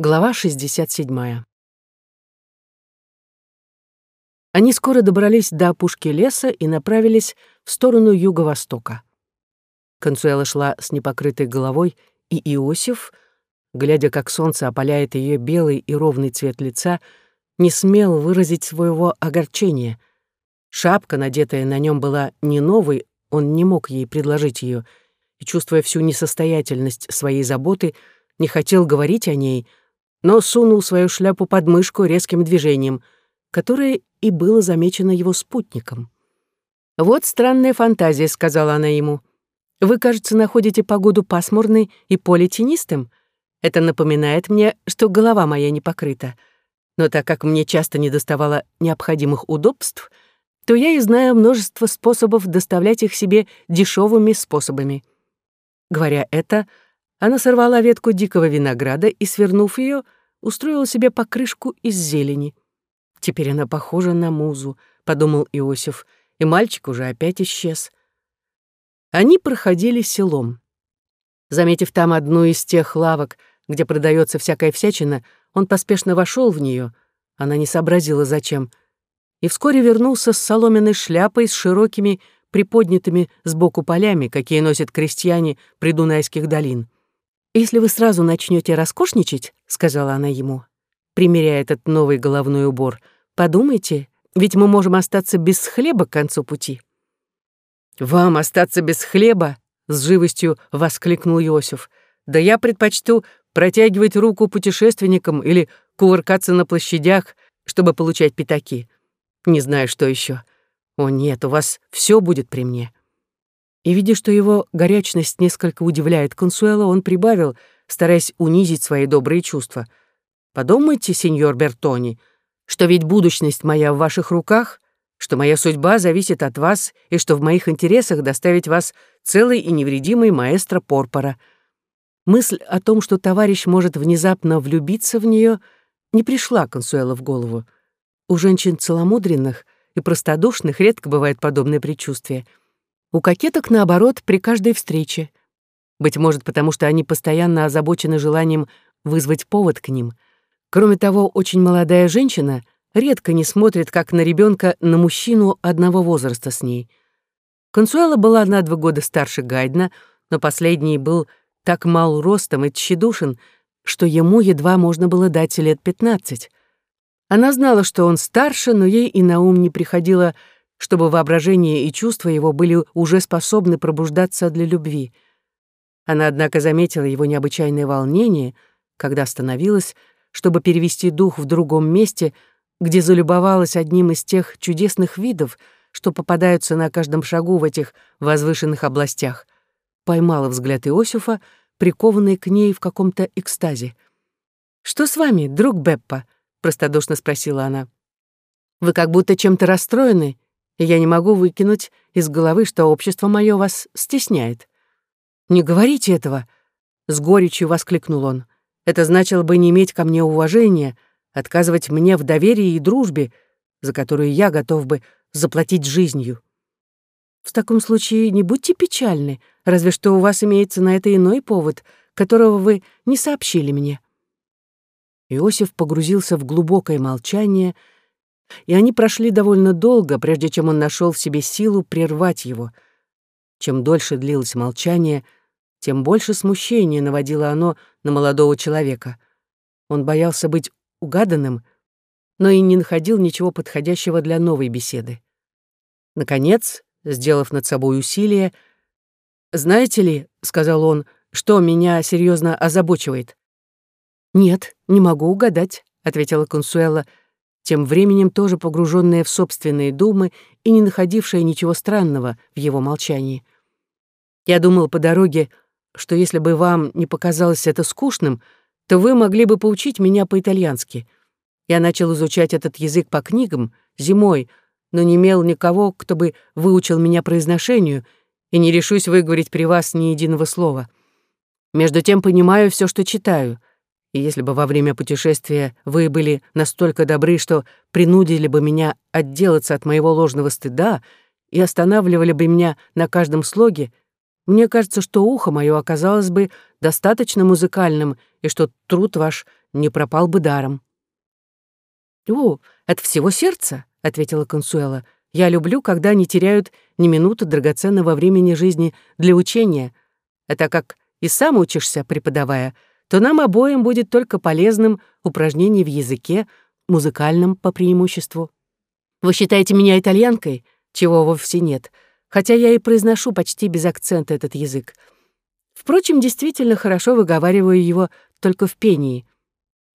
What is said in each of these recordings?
Глава 67. Они скоро добрались до опушки леса и направились в сторону юго-востока. Консуэла шла с непокрытой головой, и Иосиф, глядя, как солнце опаляет ее белый и ровный цвет лица, не смел выразить своего огорчения. Шапка, надетая на нем, была не новой, он не мог ей предложить ее, и, чувствуя всю несостоятельность своей заботы, не хотел говорить о ней — но сунул свою шляпу под мышку резким движением, которое и было замечено его спутником. «Вот странная фантазия», — сказала она ему. «Вы, кажется, находите погоду пасмурной и поле тенистым. Это напоминает мне, что голова моя не покрыта. Но так как мне часто недоставало необходимых удобств, то я и знаю множество способов доставлять их себе дешевыми способами». Говоря это, она сорвала ветку дикого винограда и, свернув ее, устроила себе покрышку из зелени. «Теперь она похожа на музу», — подумал Иосиф, и мальчик уже опять исчез. Они проходили селом. Заметив там одну из тех лавок, где продается всякая всячина, он поспешно вошел в нее. Она не сообразила, зачем. И вскоре вернулся с соломенной шляпой с широкими, приподнятыми сбоку полями, какие носят крестьяне придунайских долин. «Если вы сразу начнете роскошничать», — сказала она ему, примеряя этот новый головной убор, «подумайте, ведь мы можем остаться без хлеба к концу пути». «Вам остаться без хлеба?» — с живостью воскликнул Иосиф. «Да я предпочту протягивать руку путешественникам или кувыркаться на площадях, чтобы получать пятаки. Не знаю, что еще. О нет, у вас все будет при мне. И, видя, что его горячность несколько удивляет Консуэла, он прибавил, стараясь унизить свои добрые чувства. «Подумайте, сеньор Бертони, что ведь будущность моя в ваших руках, что моя судьба зависит от вас и что в моих интересах доставить вас целый и невредимый маэстро Порпора. Мысль о том, что товарищ может внезапно влюбиться в нее, не пришла Консуэла в голову. У женщин целомудренных и простодушных редко бывает подобное предчувствие — у кокеток, наоборот, при каждой встрече. Быть может, потому что они постоянно озабочены желанием вызвать повод к ним. Кроме того, очень молодая женщина редко не смотрит, как на ребенка, на мужчину одного возраста с ней. Консуэла была на два года старше Гайдна, но последний был так мал ростом и тщедушен, что ему едва можно было дать лет пятнадцать. Она знала, что он старше, но ей и на ум не приходило, чтобы воображение и чувства его были уже способны пробуждаться для любви. Она, однако, заметила его необычайное волнение, когда остановилась, чтобы перевести дух в другом месте, где залюбовалась одним из тех чудесных видов, что попадаются на каждом шагу в этих возвышенных областях. Поймала взгляд Иосифа, прикованный к ней в каком-то экстазе. «Что с вами, друг Беппа?» — простодушно спросила она. «Вы как будто чем-то расстроены и я не могу выкинуть из головы, что общество мое вас стесняет. «Не говорите этого!» — с горечью воскликнул он. «Это значило бы не иметь ко мне уважения, отказывать мне в доверии и дружбе, за которую я готов бы заплатить жизнью. В таком случае не будьте печальны, разве что у вас имеется на это иной повод, которого вы не сообщили мне». Иосиф погрузился в глубокое молчание — и они прошли довольно долго, прежде чем он нашел в себе силу прервать его. Чем дольше длилось молчание, тем больше смущения наводило оно на молодого человека. Он боялся быть угаданным, но и не находил ничего подходящего для новой беседы. Наконец, сделав над собой усилие, «Знаете ли, — сказал он, — что меня серьезно озабочивает?» «Нет, не могу угадать», — ответила Консуэла, — тем временем тоже погруженная в собственные думы и не находившая ничего странного в его молчании. Я думал по дороге, что если бы вам не показалось это скучным, то вы могли бы поучить меня по-итальянски. Я начал изучать этот язык по книгам зимой, но не имел никого, кто бы выучил меня произношению, и не решусь выговорить при вас ни единого слова. Между тем понимаю все, что читаю — и если бы во время путешествия вы были настолько добры, что принудили бы меня отделаться от моего ложного стыда и останавливали бы меня на каждом слоге, мне кажется, что ухо мое оказалось бы достаточно музыкальным и что труд ваш не пропал бы даром. «О, от всего сердца», — ответила Консуэла. «Я люблю, когда не теряют ни минуты драгоценного времени жизни для учения. Это как и сам учишься, преподавая, то нам обоим будет только полезным упражнение в языке, музыкальном по преимуществу. Вы считаете меня итальянкой, чего вовсе нет, хотя я и произношу почти без акцента этот язык. Впрочем, действительно хорошо выговариваю его только в пении.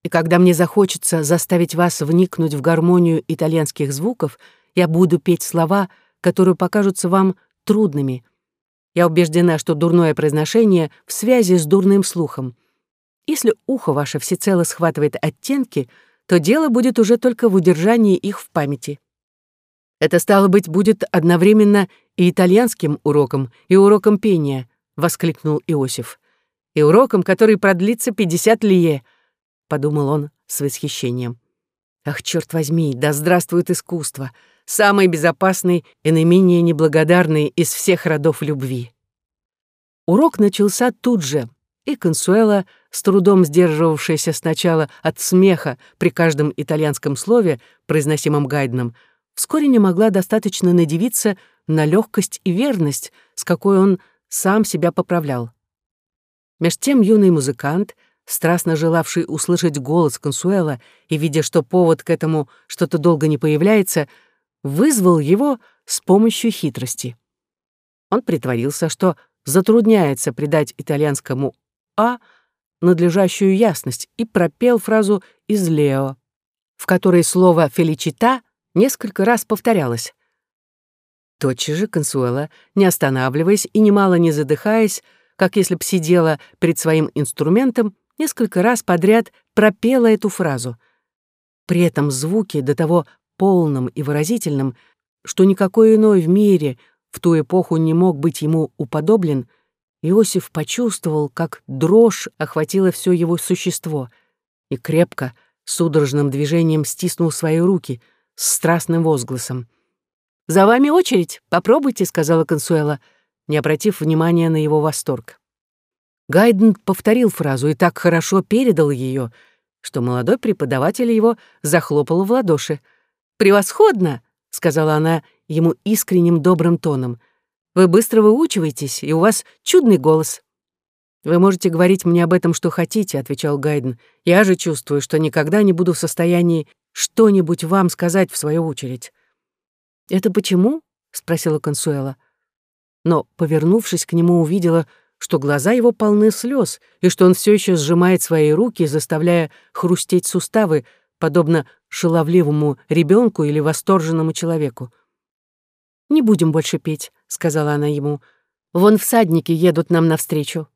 И когда мне захочется заставить вас вникнуть в гармонию итальянских звуков, я буду петь слова, которые покажутся вам трудными. Я убеждена, что дурное произношение в связи с дурным слухом. Если ухо ваше всецело схватывает оттенки, то дело будет уже только в удержании их в памяти. Это, стало быть, будет одновременно и итальянским уроком, и уроком пения, — воскликнул Иосиф. И уроком, который продлится пятьдесят лие, — подумал он с восхищением. Ах, черт возьми, да здравствует искусство, самый безопасный и наименее неблагодарный из всех родов любви. Урок начался тут же, и Консуэла, с трудом сдерживавшаяся сначала от смеха при каждом итальянском слове, произносимом Гайденом, вскоре не могла достаточно надевиться на легкость и верность, с какой он сам себя поправлял. Меж тем юный музыкант, страстно желавший услышать голос Консуэла и видя, что повод к этому что-то долго не появляется, вызвал его с помощью хитрости. Он притворился, что затрудняется придать итальянскому «а» надлежащую ясность и пропел фразу из Лео, в которой слово «феличита» несколько раз повторялось. Тотчас же Консуэла, не останавливаясь и немало не задыхаясь, как если б сидела перед своим инструментом, несколько раз подряд пропела эту фразу. При этом звуки до того полным и выразительным, что никакой иной в мире в ту эпоху не мог быть ему уподоблен, Иосиф почувствовал, как дрожь охватила все его существо и крепко, судорожным движением стиснул свои руки — с страстным возгласом. «За вами очередь, попробуйте», — сказала Консуэла, не обратив внимания на его восторг. Гайден повторил фразу и так хорошо передал ее, что молодой преподаватель его захлопал в ладоши. «Превосходно!» — сказала она ему искренним добрым тоном. «Вы быстро выучиваетесь, и у вас чудный голос». «Вы можете говорить мне об этом, что хотите», — отвечал Гайден. «Я же чувствую, что никогда не буду в состоянии что-нибудь вам сказать в свою очередь». «Это почему?» — спросила Консуэла. Но, повернувшись к нему, увидела, что глаза его полны слез и что он все еще сжимает свои руки, заставляя хрустеть суставы, подобно шаловливому ребенку или восторженному человеку. «Не будем больше петь», — сказала она ему. «Вон всадники едут нам навстречу».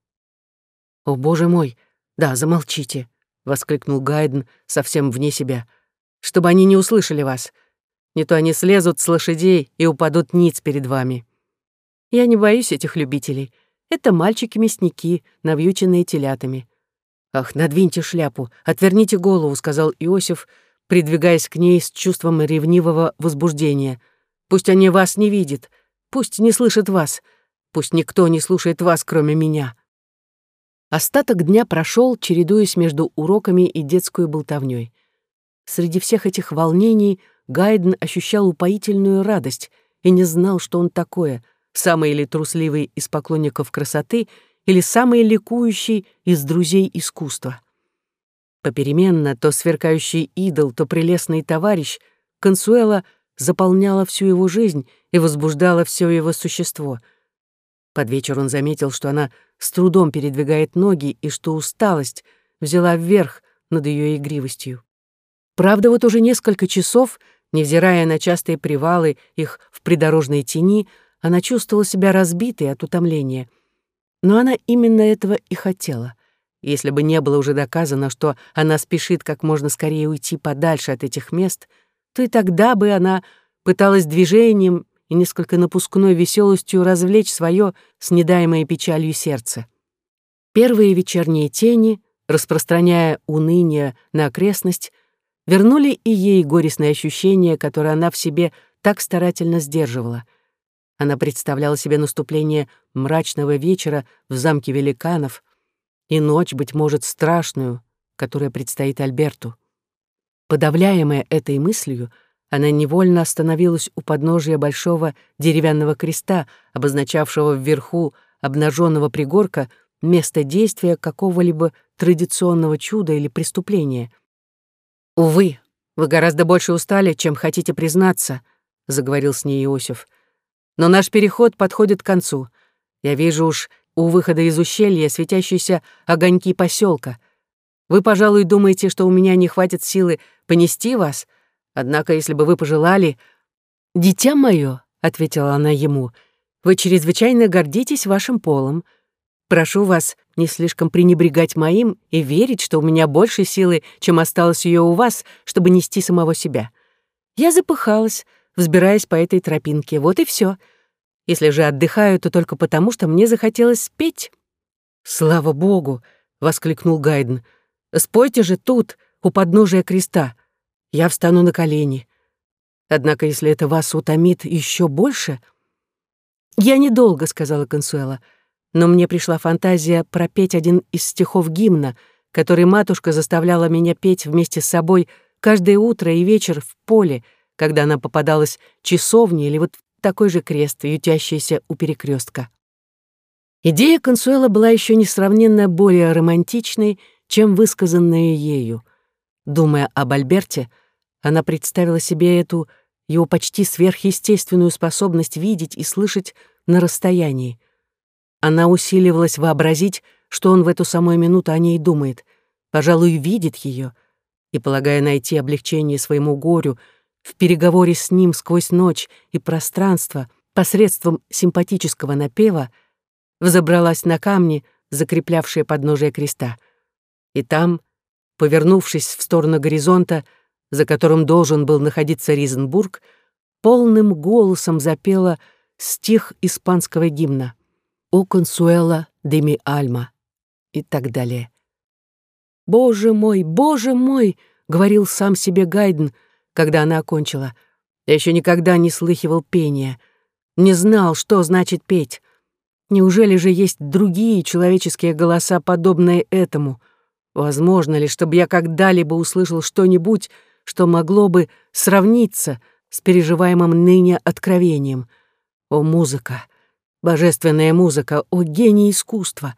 «О, боже мой! Да, замолчите!» — воскликнул Гайден совсем вне себя чтобы они не услышали вас. Не то они слезут с лошадей и упадут ниц перед вами. Я не боюсь этих любителей. Это мальчики-мясники, навьюченные телятами. «Ах, надвиньте шляпу, отверните голову», — сказал Иосиф, придвигаясь к ней с чувством ревнивого возбуждения. «Пусть они вас не видят, пусть не слышат вас, пусть никто не слушает вас, кроме меня». Остаток дня прошел, чередуясь между уроками и детской болтовней. Среди всех этих волнений Гайден ощущал упоительную радость и не знал, что он такое, самый или трусливый из поклонников красоты или самый ликующий из друзей искусства. Попеременно то сверкающий идол, то прелестный товарищ, Консуэла заполняла всю его жизнь и возбуждала все его существо. Под вечер он заметил, что она с трудом передвигает ноги и что усталость взяла вверх над ее игривостью. Правда, вот уже несколько часов, невзирая на частые привалы их в придорожной тени, она чувствовала себя разбитой от утомления. Но она именно этого и хотела. Если бы не было уже доказано, что она спешит как можно скорее уйти подальше от этих мест, то и тогда бы она пыталась движением и несколько напускной веселостью развлечь свое снедаемое печалью сердце. Первые вечерние тени, распространяя уныние на окрестность, вернули и ей горестные ощущения, которые она в себе так старательно сдерживала. Она представляла себе наступление мрачного вечера в замке великанов и ночь, быть может, страшную, которая предстоит Альберту. Подавляемая этой мыслью, она невольно остановилась у подножия большого деревянного креста, обозначавшего вверху обнаженного пригорка место действия какого-либо традиционного чуда или преступления. «Увы, вы гораздо больше устали, чем хотите признаться», — заговорил с ней Иосиф. «Но наш переход подходит к концу. Я вижу уж у выхода из ущелья светящиеся огоньки поселка. Вы, пожалуй, думаете, что у меня не хватит силы понести вас, однако, если бы вы пожелали... «Дитя мое», — ответила она ему, — «вы чрезвычайно гордитесь вашим полом. Прошу вас не слишком пренебрегать моим и верить, что у меня больше силы, чем осталось ее у вас, чтобы нести самого себя. Я запыхалась, взбираясь по этой тропинке, вот и все. Если же отдыхаю, то только потому, что мне захотелось спеть». «Слава Богу!» — воскликнул Гайден. «Спойте же тут, у подножия креста. Я встану на колени. Однако, если это вас утомит еще больше...» «Я недолго», — сказала Консуэла, «но мне пришла фантазия пропеть один из стихов гимна, который матушка заставляла меня петь вместе с собой каждое утро и вечер в поле, когда она попадалась часовне или вот такой же крест, ютящийся у перекрестка. Идея Консуэла была еще несравненно более романтичной, чем высказанная ею. Думая об Альберте, она представила себе эту его почти сверхъестественную способность видеть и слышать на расстоянии. Она усиливалась вообразить, что он в эту самую минуту о ней думает, пожалуй, видит ее, и, полагая найти облегчение своему горю, в переговоре с ним сквозь ночь и пространство посредством симпатического напева взобралась на камни, закреплявшие подножие креста. И там, повернувшись в сторону горизонта, за которым должен был находиться Ризенбург, полным голосом запела стих испанского гимна «О консуэла де ми альма» и так далее. «Боже мой, боже мой!» — говорил сам себе Гайден — когда она окончила. Я еще никогда не слыхивал пения, не знал, что значит петь. Неужели же есть другие человеческие голоса, подобные этому? Возможно ли, чтобы я когда-либо услышал что-нибудь, что могло бы сравниться с переживаемым ныне откровением? О, музыка! Божественная музыка! О, гений искусства!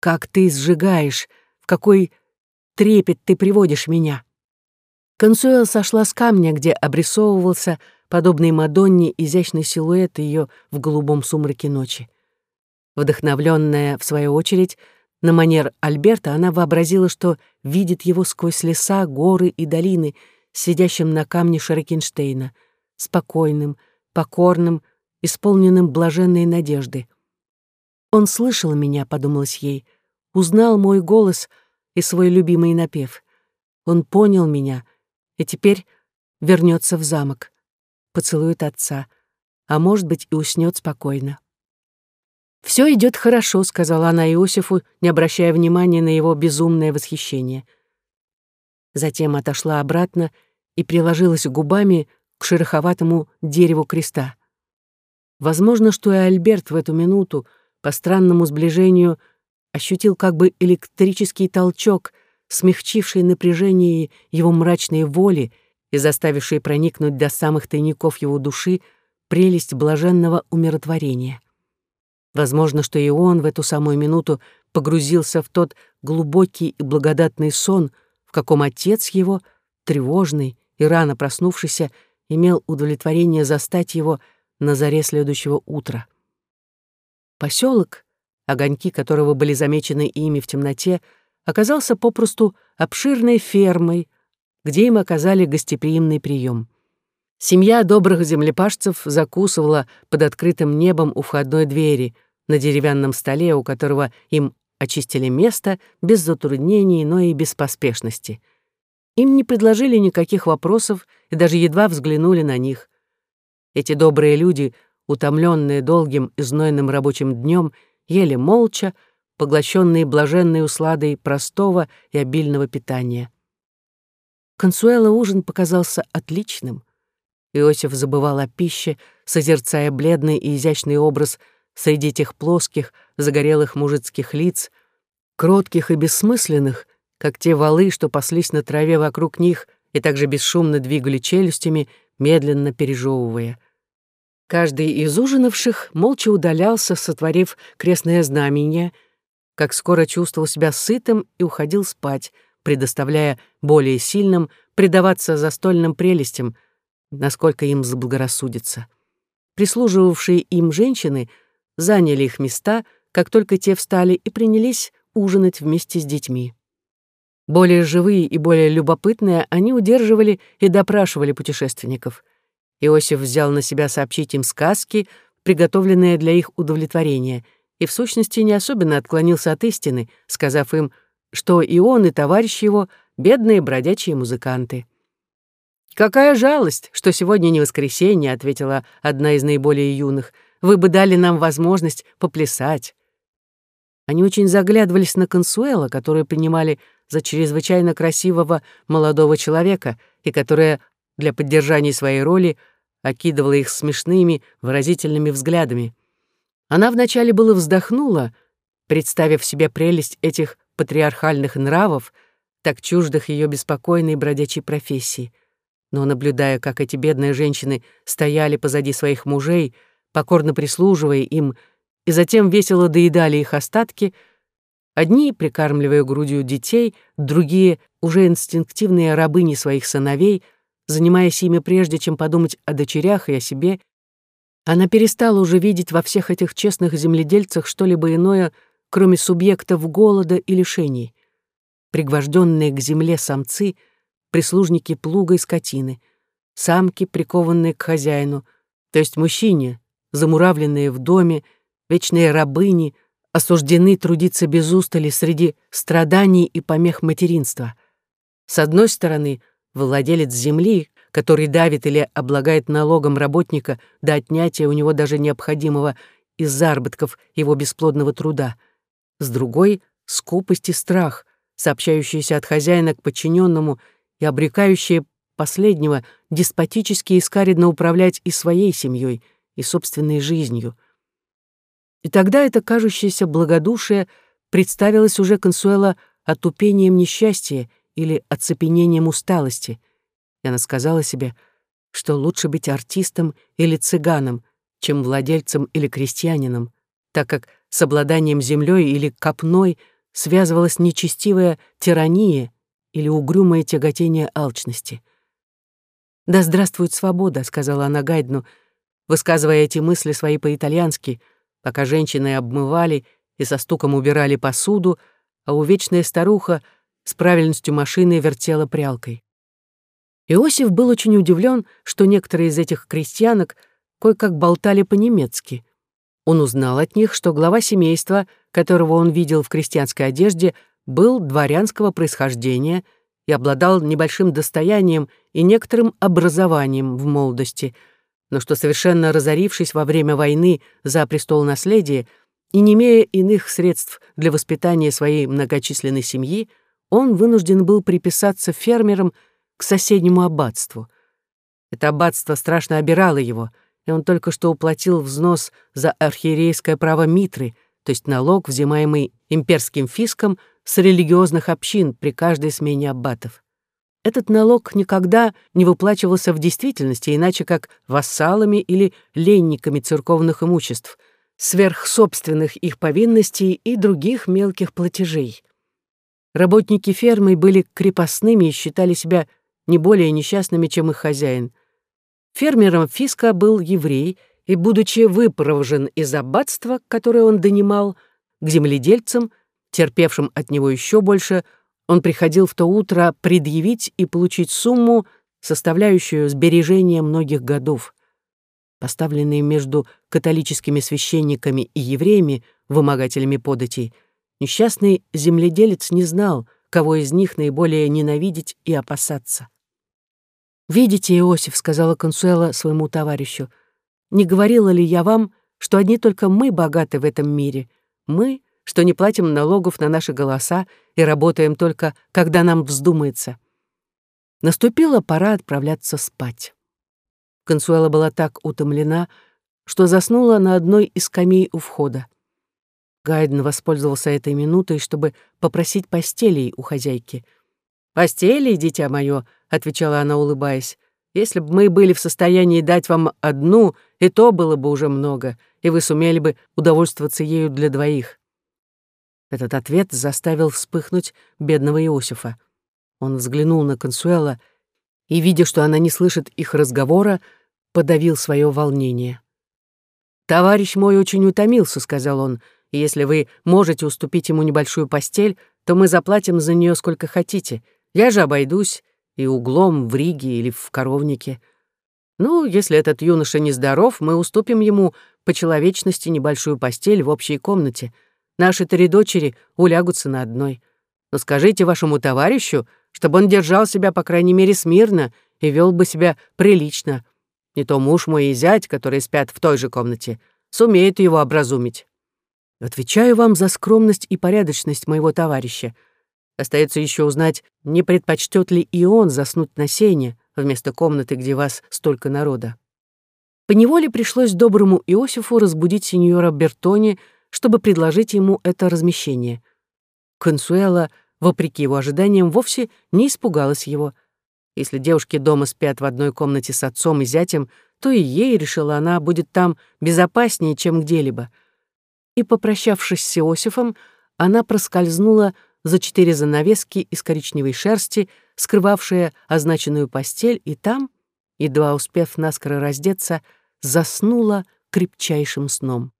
Как ты сжигаешь, в какой трепет ты приводишь меня! Консуэла сошла с камня, где обрисовывался, подобный Мадонне, изящный силуэт ее в голубом сумраке ночи. Вдохновленная, в свою очередь, на манер Альберта, она вообразила, что видит его сквозь леса, горы и долины, сидящим на камне Шарекенштейна, спокойным, покорным, исполненным блаженной надежды. «Он слышал меня», — подумалось ей, — «узнал мой голос и свой любимый напев. Он понял меня» и теперь вернется в замок, поцелует отца, а может быть и уснет спокойно. «Все идет хорошо», — сказала она Иосифу, не обращая внимания на его безумное восхищение. Затем отошла обратно и приложилась губами к шероховатому дереву креста. Возможно, что и Альберт в эту минуту, по странному сближению, ощутил как бы электрический толчок — смягчивший напряжение его мрачной воли и заставивший проникнуть до самых тайников его души прелесть блаженного умиротворения. Возможно, что и он в эту самую минуту погрузился в тот глубокий и благодатный сон, в каком отец его, тревожный и рано проснувшийся, имел удовлетворение застать его на заре следующего утра. Поселок, огоньки которого были замечены ими в темноте, оказался попросту обширной фермой, где им оказали гостеприимный прием. Семья добрых землепашцев закусывала под открытым небом у входной двери на деревянном столе, у которого им очистили место без затруднений, но и без поспешности. Им не предложили никаких вопросов и даже едва взглянули на них. Эти добрые люди, утомленные долгим и знойным рабочим днем, ели молча, поглощенные блаженной усладой простого и обильного питания. Консуэла ужин показался отличным. Иосиф забывал о пище, созерцая бледный и изящный образ среди тех плоских, загорелых мужицких лиц, кротких и бессмысленных, как те валы, что паслись на траве вокруг них и также бесшумно двигали челюстями, медленно пережевывая. Каждый из ужинавших молча удалялся, сотворив крестное знамение, как скоро чувствовал себя сытым и уходил спать, предоставляя более сильным предаваться застольным прелестям, насколько им заблагорассудится. Прислуживавшие им женщины заняли их места, как только те встали и принялись ужинать вместе с детьми. Более живые и более любопытные они удерживали и допрашивали путешественников. Иосиф взял на себя сообщить им сказки, приготовленные для их удовлетворения, и в сущности не особенно отклонился от истины, сказав им, что и он, и товарищи его — бедные бродячие музыканты. «Какая жалость, что сегодня не воскресенье», — ответила одна из наиболее юных. «Вы бы дали нам возможность поплясать». Они очень заглядывались на Консуэла, которые принимали за чрезвычайно красивого молодого человека и которая для поддержания своей роли окидывала их смешными, выразительными взглядами. Она вначале было вздохнула, представив себе прелесть этих патриархальных нравов, так чуждых ее беспокойной бродячей профессии. Но, наблюдая, как эти бедные женщины стояли позади своих мужей, покорно прислуживая им, и затем весело доедали их остатки, одни прикармливая грудью детей, другие — уже инстинктивные рабыни своих сыновей, занимаясь ими прежде, чем подумать о дочерях и о себе, она перестала уже видеть во всех этих честных земледельцах что-либо иное, кроме субъектов голода и лишений. Пригвожденные к земле самцы, прислужники плуга и скотины, самки, прикованные к хозяину, то есть мужчине, замуравленные в доме, вечные рабыни, осуждены трудиться без устали среди страданий и помех материнства. С одной стороны, владелец земли, который давит или облагает налогом работника до отнятия у него даже необходимого из заработков его бесплодного труда. С другой — скупость и страх, сообщающиеся от хозяина к подчиненному и обрекающие последнего деспотически и скаредно управлять и своей семьей, и собственной жизнью — и тогда это кажущееся благодушие представилось уже Консуэла отупением несчастья или оцепенением усталости. И она сказала себе, что лучше быть артистом или цыганом, чем владельцем или крестьянином, так как с обладанием землей или копной связывалась нечестивая тирания или угрюмое тяготение алчности. «Да здравствует свобода», — сказала она Гайдну, высказывая эти мысли свои по-итальянски — пока женщины обмывали и со стуком убирали посуду, а увечная старуха с правильностью машины вертела прялкой. Иосиф был очень удивлен, что некоторые из этих крестьянок кое-как болтали по-немецки. Он узнал от них, что глава семейства, которого он видел в крестьянской одежде, был дворянского происхождения и обладал небольшим достоянием и некоторым образованием в молодости — но что, совершенно разорившись во время войны за престол наследия и не имея иных средств для воспитания своей многочисленной семьи, он вынужден был приписаться фермерам к соседнему аббатству. Это аббатство страшно обирало его, и он только что уплатил взнос за архиерейское право Митры, то есть налог, взимаемый имперским фиском с религиозных общин при каждой смене аббатов. Этот налог никогда не выплачивался в действительности, иначе как вассалами или ленниками церковных имуществ, сверхсобственных их повинностей и других мелких платежей. Работники фермы были крепостными и считали себя не более несчастными, чем их хозяин. Фермером Фиска был еврей, и, будучи выпровожен из аббатства, которое он донимал, к земледельцам, терпевшим от него еще больше, он приходил в то утро предъявить и получить сумму, составляющую сбережение многих годов. Поставленные между католическими священниками и евреями, вымогателями податей, несчастный земледелец не знал, кого из них наиболее ненавидеть и опасаться. «Видите, Иосиф», — сказала Консуэла своему товарищу, «не говорила ли я вам, что одни только мы богаты в этом мире, мы, что не платим налогов на наши голоса и работаем только, когда нам вздумается. Наступила пора отправляться спать. Консуэла была так утомлена, что заснула на одной из скамей у входа. Гайден воспользовался этой минутой, чтобы попросить постелей у хозяйки. «Постелей, дитя мое», — отвечала она, улыбаясь. «Если бы мы были в состоянии дать вам одну, и то было бы уже много, и вы сумели бы удовольствоваться ею для двоих». Этот ответ заставил вспыхнуть бедного Иосифа. Он взглянул на Консуэла и, видя, что она не слышит их разговора, подавил свое волнение. «Товарищ мой очень утомился», — сказал он, «и если вы можете уступить ему небольшую постель, то мы заплатим за нее сколько хотите. Я же обойдусь и углом в Риге или в Коровнике. Ну, если этот юноша нездоров, мы уступим ему по человечности небольшую постель в общей комнате. Наши три дочери улягутся на одной. Но скажите вашему товарищу, чтобы он держал себя, по крайней мере, смирно и вел бы себя прилично. Не то муж мой и зять, которые спят в той же комнате, сумеют его образумить. Отвечаю вам за скромность и порядочность моего товарища. Остается еще узнать, не предпочтет ли и он заснуть на сене вместо комнаты, где вас столько народа. Поневоле пришлось доброму Иосифу разбудить сеньора Бертони, чтобы предложить ему это размещение. Консуэла — вопреки его ожиданиям, вовсе не испугалась его. Если девушки дома спят в одной комнате с отцом и зятем, то и ей, решила она, будет там безопаснее, чем где-либо. И, попрощавшись с Иосифом, она проскользнула за четыре занавески из коричневой шерсти, скрывавшие означенную постель, и там, едва успев наскоро раздеться, заснула крепчайшим сном.